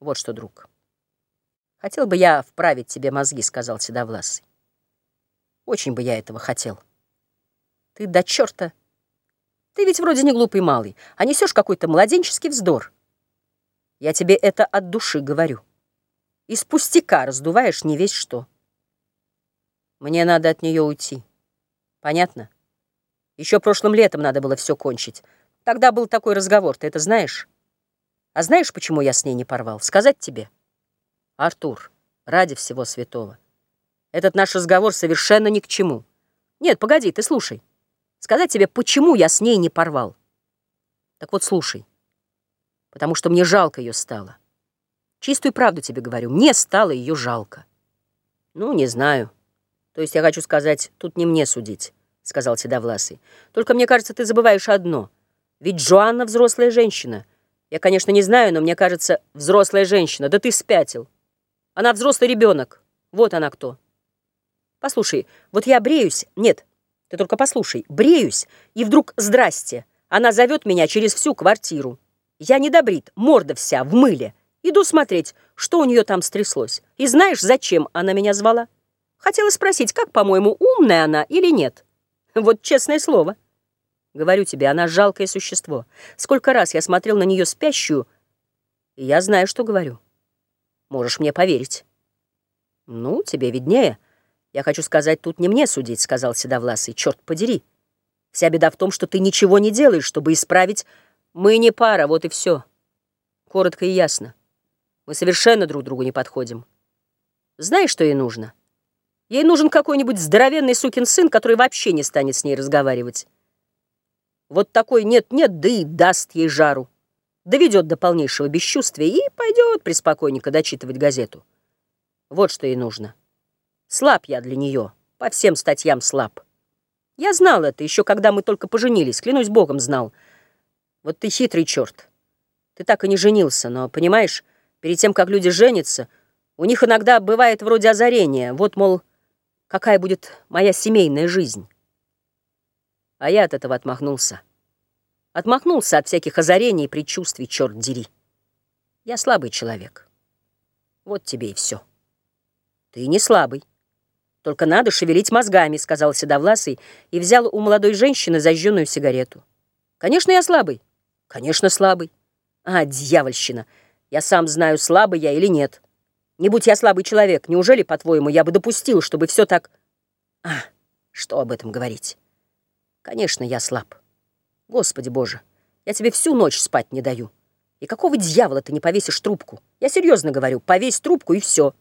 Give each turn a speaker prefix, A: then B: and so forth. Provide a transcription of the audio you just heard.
A: Вот что, друг. Хотел бы я вправить тебе мозги, сказал Седовласый. Очень бы я этого хотел. Ты до черта... Ты ведь вроде не глупый малый, а несешь какой-то младенческий вздор. Я тебе это от души говорю. Из пустяка раздуваешь не весь что. Мне надо от нее уйти. Понятно? Еще прошлым летом надо было все кончить. Тогда был такой разговор, ты это знаешь? А знаешь, почему я с ней не порвал? Сказать тебе? Артур, ради всего святого. Этот наш разговор совершенно ни к чему. Нет, погоди, ты слушай. Сказать тебе, почему я с ней не порвал? Так вот, слушай. Потому что мне жалко ее стало. Чистую правду тебе говорю, мне стало ее жалко. Ну, не знаю. То есть я хочу сказать, тут не мне судить, сказал Седовласый. Только мне кажется, ты забываешь одно. Ведь Джоанна взрослая женщина. Я, конечно, не знаю, но мне кажется, взрослая женщина. Да ты спятил. Она взрослый ребенок. Вот она кто. Послушай, вот я бреюсь. Нет, ты только послушай. Бреюсь, и вдруг здрасте. Она зовет меня через всю квартиру. Я не добрит, морда вся в мыле. Иду смотреть, что у нее там стряслось. И знаешь, зачем она меня звала? Хотела спросить, как, по-моему, умная она или нет. Вот честное слово. Говорю тебе, она жалкое существо. Сколько раз я смотрел на нее спящую, и я знаю, что говорю. Можешь мне поверить. Ну, тебе виднее. «Я хочу сказать, тут не мне судить», — сказал Седовласый. «Черт подери! Вся беда в том, что ты ничего не делаешь, чтобы исправить. Мы не пара, вот и все. Коротко и ясно. Мы совершенно друг другу не подходим. Знаешь, что ей нужно? Ей нужен какой-нибудь здоровенный сукин сын, который вообще не станет с ней разговаривать. Вот такой нет-нет, да и даст ей жару. Доведет до полнейшего бесчувствия и пойдет преспокойненько дочитывать газету. Вот что ей нужно». Слаб я для нее, по всем статьям слаб. Я знал это еще, когда мы только поженились, клянусь богом, знал. Вот ты хитрый черт. Ты так и не женился, но, понимаешь, перед тем, как люди женятся, у них иногда бывает вроде озарения. Вот, мол, какая будет моя семейная жизнь. А я от этого отмахнулся. Отмахнулся от всяких озарений и предчувствий, черт дери. Я слабый человек. Вот тебе и все. Ты не слабый. «Только надо шевелить мозгами», — сказал Седовласый и взял у молодой женщины зажженную сигарету. «Конечно, я слабый. Конечно, слабый. А, дьявольщина. Я сам знаю, слабый я или нет. Не будь я слабый человек, неужели, по-твоему, я бы допустил, чтобы все так... А, что об этом говорить? Конечно, я слаб. Господи боже, я тебе всю ночь спать не даю. И какого дьявола ты не повесишь трубку? Я серьезно говорю, повесь трубку и все».